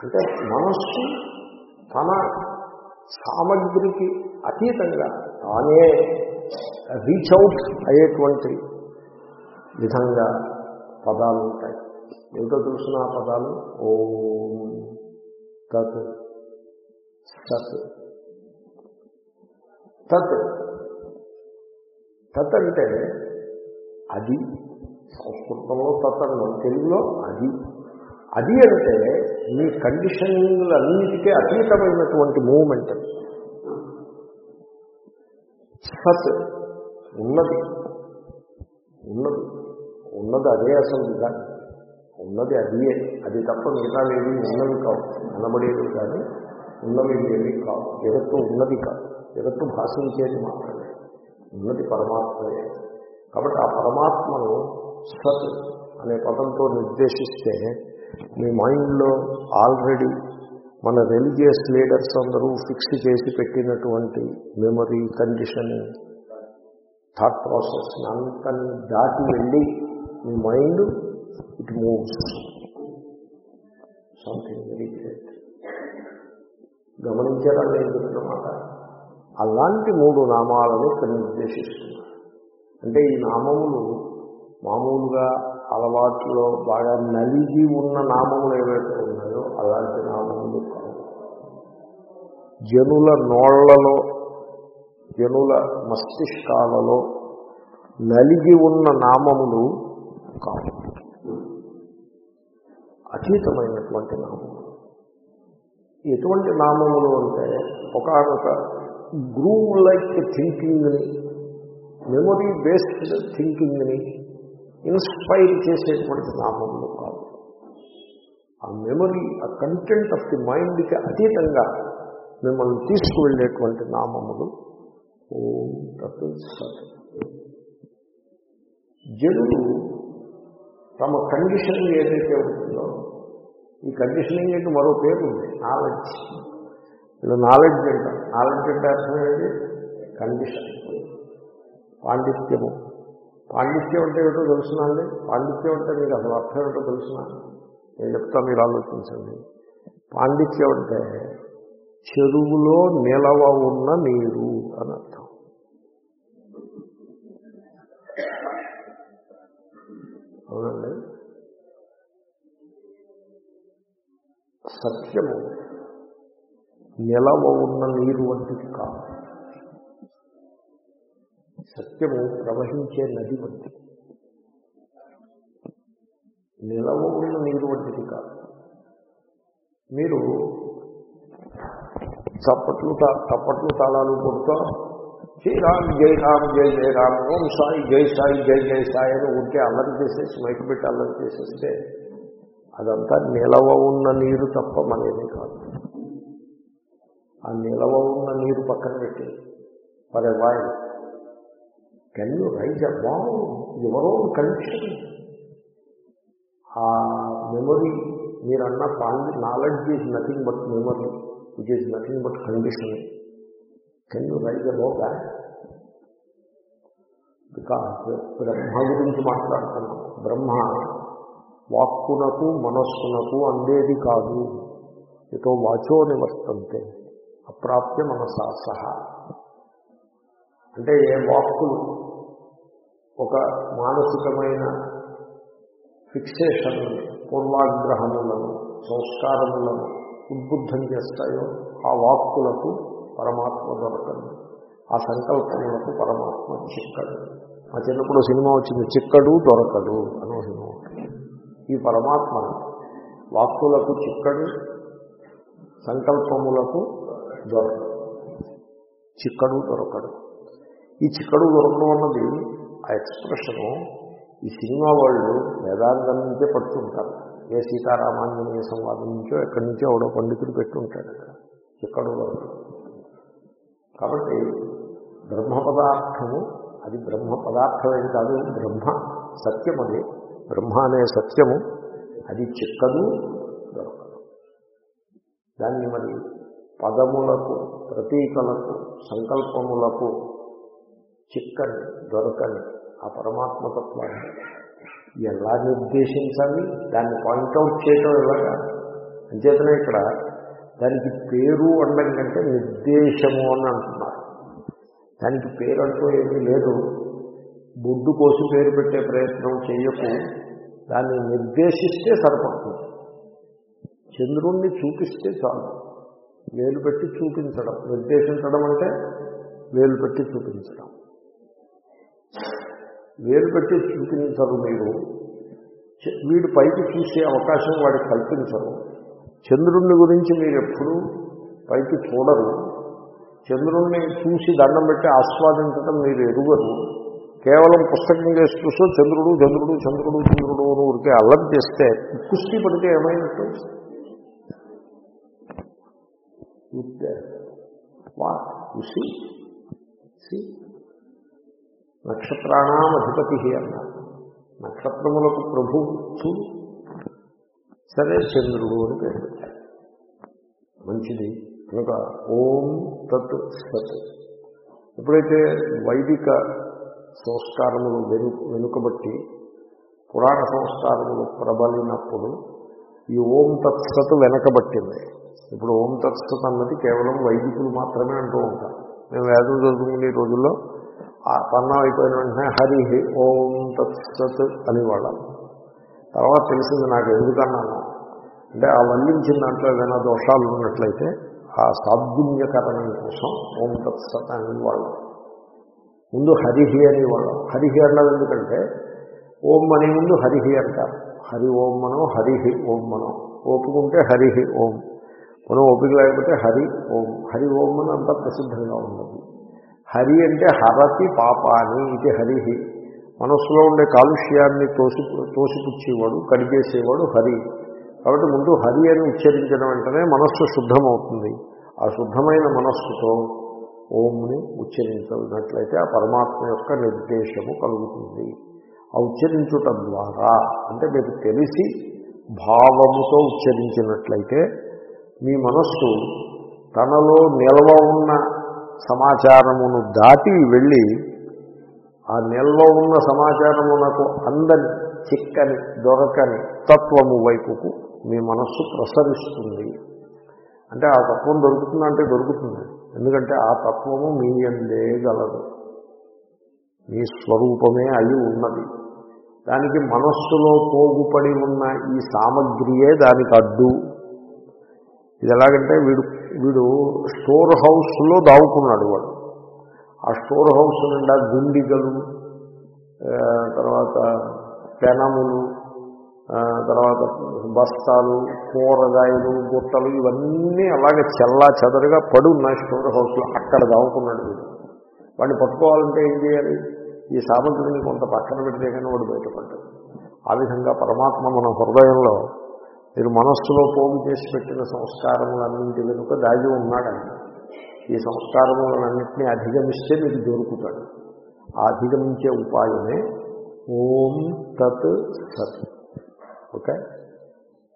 అంటే మనస్సు తన సామగ్రికి అతీతంగా తానే రీచ్ అవుట్ అయ్యేటువంటి విధంగా పదాలు ఉంటాయి. ఏమిటో తెలుసిన ఆ పదాలు? ఓం తత్ సత్. తత్. తత్ అంటే అది సంస్కృతంలో తత్ అన్నాం తెలుగులో అది. అది అంటే మీ కండిషనింగ్లన్నిటికీ అతీతమైనటువంటి మూమెంట్ సత్ ఉన్నది. ఉన్నది. ఉన్నది అదే అసలు కానీ ఉన్నది అదే. అది తప్ప మిగతాలు ఏవి ఉన్నవి కావు. కనబడేవి కానీ ఉన్నవి ఏవి కావు. జగత్తు ఉన్నది కాదు. జగత్తు భాషించేది మాత్రమే. ఉన్నది పరమాత్మయే. కాబట్టి ఆ పరమాత్మను సత్ అనే పదంతో నిర్దేశిస్తే మీ మైండ్లో ఆల్రెడీ మన రిలీజియస్ లీడర్స్ అందరూ ఫిక్స్ చేసి పెట్టినటువంటి మెమరీ కండిషన్ థాట్ ప్రాసెస్ అంతని దాటి వెళ్ళి మీ mind it moves something very great గమనించారా లేదు అన్నమాట అలాంటి మూడు నామాలను ఇక్కడ నిర్దేశిస్తున్నారు. అంటే ఈ నామములు మామూలుగా అలవాట్లో బాగా నలిగి ఉన్న నామములు ఏవైతే ఉన్నాయో అలాంటి నామములు కావు. జనుల నోళ్ళలో జనుల మస్తిష్కాలలో నలిగి ఉన్న నామములు కావు. అతీతమైనటువంటి నామములు. ఎటువంటి నామములు అంటే ఒకనొక గ్రూవ్ లైక్ థింకింగ్ని మెమొరీ బేస్డ్ థింకింగ్ని ఇన్స్పైర్ చేసేటువంటి నామములు కాదు. ఆ మెమరీ ఆ కంటెంట్ ఆఫ్ ది మైండ్కి అతీతంగా మిమ్మల్ని తీసుకువెళ్ళేటువంటి నామములు ఓం తత్ జనులు తమ కండిషనింగ్ ఏదైతే ఉంటుందో ఈ కండిషనింగ్ మరో పేరు ఉంది నాలెడ్జ్. ఇలా నాలెడ్జ్ అంటారు. నాలెడ్జ్ అంటే అర్థం ఏంటి? కండిషన్. పాండిత్యము. పాండిత్యం అంటే ఏమిటో తెలుసునండి పాండిత్యం అంటే మీకు అసలు అర్థం ఏమిటో తెలుసునా? నేను చెప్తా మీరు ఆలోచించండి. పాండిత్యం అంటే చెరువులో నిలవ ఉన్న నీరు అని అర్థం. అవునండి? సత్యము నిలవ ఉన్న నీరు వంటిది కాదు. సత్యము ప్రవహించే నది వంటిది. నిలవ ఉన్న నీరు వంటిది కాదు. మీరు చప్పట్లు తా- చప్పట్లు తాళాలు కొడుతూ శ్రీరామ్ జై రామ్ జై జై రామ్ ఓం సాయి జై సాయి జై జై సాయి అని ఉంటే అల్లరి చేసేసి మైకి పెట్టి అల్లరి చేసేస్తే అదంతా నిలవ ఉన్న నీరు తప్ప మనేది కాదు. ఆ నిలవ ఉన్న నీరు పక్కన పెట్టి for why can you rise అ బాంగ్ యువర్ ఓన్ కండిషన్ ఆ మెమొరీ మీరన్న knowledge is nothing but memory which is nothing but condition. Can you rise above that because Brahma గురించి మాట్లాడుతున్నాం బ్రహ్మ వాక్కునకు మనస్సునకు అందేది కాదు. ఇతో వాచో నివర్తంతే. అప్రాప్య మనసా సహా. అంటే ఏ వాక్కులు ఒక మానసికమైన ఫిక్సేషన్లను పూర్వాగ్రహములను సంస్కారములను ఉద్బుద్ధం చేస్తాయో ఆ వాక్కులకు పరమాత్మ దొరకదు. ఆ సంకల్పములకు పరమాత్మ చిక్కడు. మా చిన్నప్పుడు సినిమా వచ్చింది చిక్కడు దొరకడు అనో సినిమా ఈ పరమాత్మ వాక్కులకు చిక్కడు సంకల్పములకు దొరకడు చిక్కడు దొరకడు. ఈ చిక్కడు దొరకడం అన్నది ఆ ఎక్స్ప్రెషను ఈ సినిమా వాళ్ళు వేదాంతం నుంచే పడుతుంటారు. ఏ సీతారామాంజనేయ సంవాదం నుంచో ఎక్కడి నుంచో ఎవడో పండితుడు పెట్టుంటాడు చిక్కడు దొరకడం. కాబట్టి బ్రహ్మ పదార్థము అది బ్రహ్మ పదార్థమేం కాదు బ్రహ్మ సత్యం అది. బ్రహ్మ అనే సత్యము అది చిక్కదు దొరకదు. దాన్ని మరి పదములకు ప్రతీకలకు సంకల్పములకు చిక్కని దొరకని ఆ పరమాత్మతత్వాన్ని ఎలా నిర్దేశించాలి దాన్ని పాయింట్అవుట్ చేయటం ఎలాగా అంచేతనే ఇక్కడ దానికి పేరు అనడం కంటే నిర్దేశము అని అంటున్నారు. దానికి పేరు అంటూ ఏమీ లేదు. బొడ్డు కోసి పేరు పెట్టే ప్రయత్నం చేయకు. దాన్ని నిర్దేశిస్తే సరిపడుతుంది. చంద్రుణ్ణి చూపిస్తే చాలు. వేలు పెట్టి చూపించడం. నిర్దేశించడం అంటే వేలు పెట్టి చూపించడం. వేలు పెట్టి చూపించరు మీరు. వీడు పైకి చూసే అవకాశం వాడికి కల్పించరు. చంద్రుణ్ణి గురించి మీరు ఎప్పుడూ పైకి చూడరు. చంద్రుణ్ణి చూసి దండం పెట్టి ఆస్వాదించడం మీరు ఎరుగరు. కేవలం పుస్తకం చేసి చూస్తూ చంద్రుడు చంద్రుడు చంద్రుడు చంద్రుడు అని ఊరికే అల్లం చేస్తే కుస్తీ పడితే ఏమైనట్టు? వా చూసి నక్షత్రాణం అధిపతి అన్నారు నక్షత్రములకు ప్రభు చూడు సరే చంద్రుడు అని పేరు పెట్టారు. మంచిది. కనుక ఓం తత్ సత్. ఎప్పుడైతే వైదిక సంస్కారములు వెను వెనుకబట్టి పురాణ సంస్కారములు ప్రబలినప్పుడు ఈ ఓం తత్సత్ వెనకబట్టింది. ఇప్పుడు ఓం తత్సత్ అన్నది కేవలం వైదికులు మాత్రమే అంటూ ఉంటారు. మేము వేదం చదువుకునే రోజుల్లో పన్నం అయిపోయిన వెంటనే హరి ఓం తత్సత్ అనేవాళ్ళం. తర్వాత తెలిసింది నాకు ఎందుకన్నాను? అంటే ఆ వల్లించిన దాంట్లో ఏదైనా దోషాలు ఉన్నట్లయితే ఆ సాద్గుణ్యకరణం కోసం ఓం తత్సత్ అనేవాళ్ళం. ముందు హరిహి అనేవాళ్ళం. హరిహి అన్నది ఎందుకంటే ఓం అనే ముందు హరిహి అంటారు. హరి ఓం మనం హరిహి ఓం మనం. ఓపుకుంటే హరిహి ఓం. మనం ఓపిక లేకపోతే హరి ఓం. హరి ఓం అని అంత ప్రసిద్ధంగా ఉన్నది హరి అంటే హరతి పాపాని ఇది హరిహి మనస్సులో ఉండే కాలుష్యాన్ని తోసి తోసిపుచ్చేవాడు కడిగేసేవాడు హరి. కాబట్టి ముందు హరి అని ఉచ్చరించిన వెంటనే మనస్సు శుద్ధమవుతుంది. ఆ శుద్ధమైన మనస్సుతో ఓంని ఉచ్చరించినట్లయితే ఆ పరమాత్మ యొక్క నిర్దేశము కలుగుతుంది. ఆ ఉచ్చరించుట ద్వారా అంటే మీకు తెలిసి భావముతో ఉచ్చరించినట్లయితే మీ మనస్సు తనలో నిల్వ ఉన్న సమాచారమును దాటి వెళ్ళి ఆ నెలలో ఉన్న సమాచారమునకు అందని చిక్కని దొరకని తత్వము వైపుకు మీ మనస్సు ప్రసరిస్తుంది. అంటే ఆ తత్వం దొరుకుతుందంటే దొరుకుతుంది. ఎందుకంటే ఆ తత్వము మీ అందే గలదు. మీ స్వరూపమే అయి ఉన్నది. దానికి మనస్సులో పోగుపడి ఉన్న ఈ సామగ్రియే దానికి అడ్డు. ఇది ఎలాగంటే వీడు వీడు స్టోర్ హౌస్లో దావుకున్నాడు వాడు. ఆ స్టోర్ హౌస్ నిండా గుండిగలు తర్వాత పెనములు తర్వాత బస్తాలు కూరగాయలు గుట్టలు ఇవన్నీ అలాగే చల్లా చెదరుగా పడి ఉన్నాయి స్టోర్ హౌస్లో. అక్కడ దావుకున్నాడు వీడు. వాడిని పట్టుకోవాలంటే ఏం చేయాలి? ఈ సామగ్రిని కొంత పక్కన పెడితే కానీ వాడు బయటపడ్డాడు. ఆ విధంగా పరమాత్మ మన హృదయంలో మీరు మనస్సులో పోగు చేసి పెట్టిన సంస్కారములన్నింటి వెనుక దాగి ఉన్నాడండి ఈ సంస్కారములన్నింటినీ అధిగమిస్తే మీకు దొరుకుతాడు ఆ అధిగమించే ఉపాయమే ఓం తత్ సత్. ఓకే?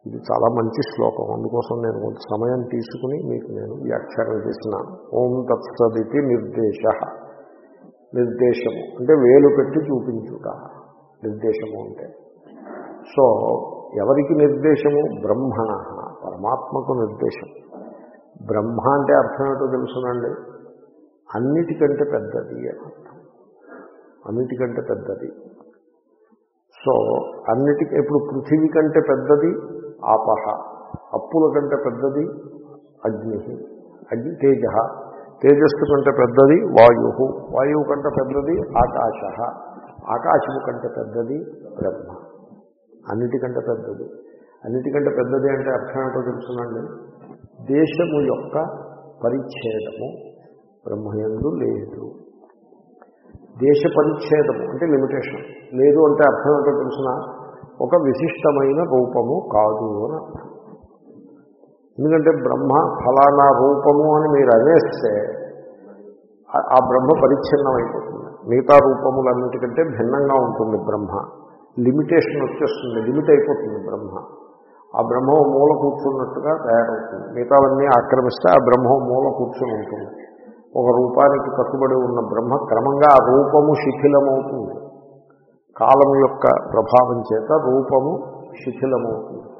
ఇది చాలా మంచి శ్లోకం. అందుకోసం నేను కొంత సమయం తీసుకుని మీకు నేను వ్యాఖ్యానం చేసినాను ఓం తత్సదితి నిర్దేశ. నిర్దేశము. అంటే వేలు పెట్టి చూపించుట. నిర్దేశము అంటే సో ఎవరికి నిర్దేశము? బ్రహ్మణ పరమాత్మకు నిర్దేశం. బ్రహ్మ అంటే అర్థం ఏంటో తెలుసునండి? అన్నిటికంటే పెద్దది అని అర్థం. అన్నిటికంటే పెద్దది. సో అన్నిటికీ ఇప్పుడు పృథివీ కంటే పెద్దది ఆపహ అప్పుల కంటే పెద్దది అగ్ని. అగ్ని తేజ. తేజస్సు కంటే పెద్దది వాయు వాయువు కంటే పెద్దది ఆకాశ. ఆకాశము కంటే పెద్దది బ్రహ్మ. అన్నిటికంటే పెద్దది. అన్నిటికంటే పెద్దది అంటే అర్థం ఏంటో తెలుసునండి. దేశము యొక్క పరిచ్ఛేదము బ్రహ్మయందు లేదు. దేశ పరిచ్ఛేదము అంటే లిమిటేషన్ లేదు అంటే అర్థం ఏంటో తెలుసిన? ఒక విశిష్టమైన రూపము కాదు అని అర్థం. ఎందుకంటే బ్రహ్మ ఫలానా రూపము అని మీరు అనేస్తే ఆ- ఆ బ్రహ్మ పరిచ్ఛిన్నం అయిపోతుంది మిగతా రూపములన్నిటికంటే భిన్నంగా ఉంటుంది బ్రహ్మ. లిమిటేషన్ వచ్చేస్తుంది లిమిట్ అయిపోతుంది బ్రహ్మ. ఆ బ్రహ్మ మూల కూర్చున్నట్టుగా తయారవుతుంది. మిగతావన్నీ ఆక్రమిస్తే ఆ బ్రహ్మ మూల కూర్చుని ఉంటుంది. ఒక రూపానికి కట్టుబడి ఉన్న బ్రహ్మ క్రమంగా ఆ రూపము శిథిలమవుతుంది. కాలం యొక్క ప్రభావం చేత రూపము శిథిలమవుతుంది.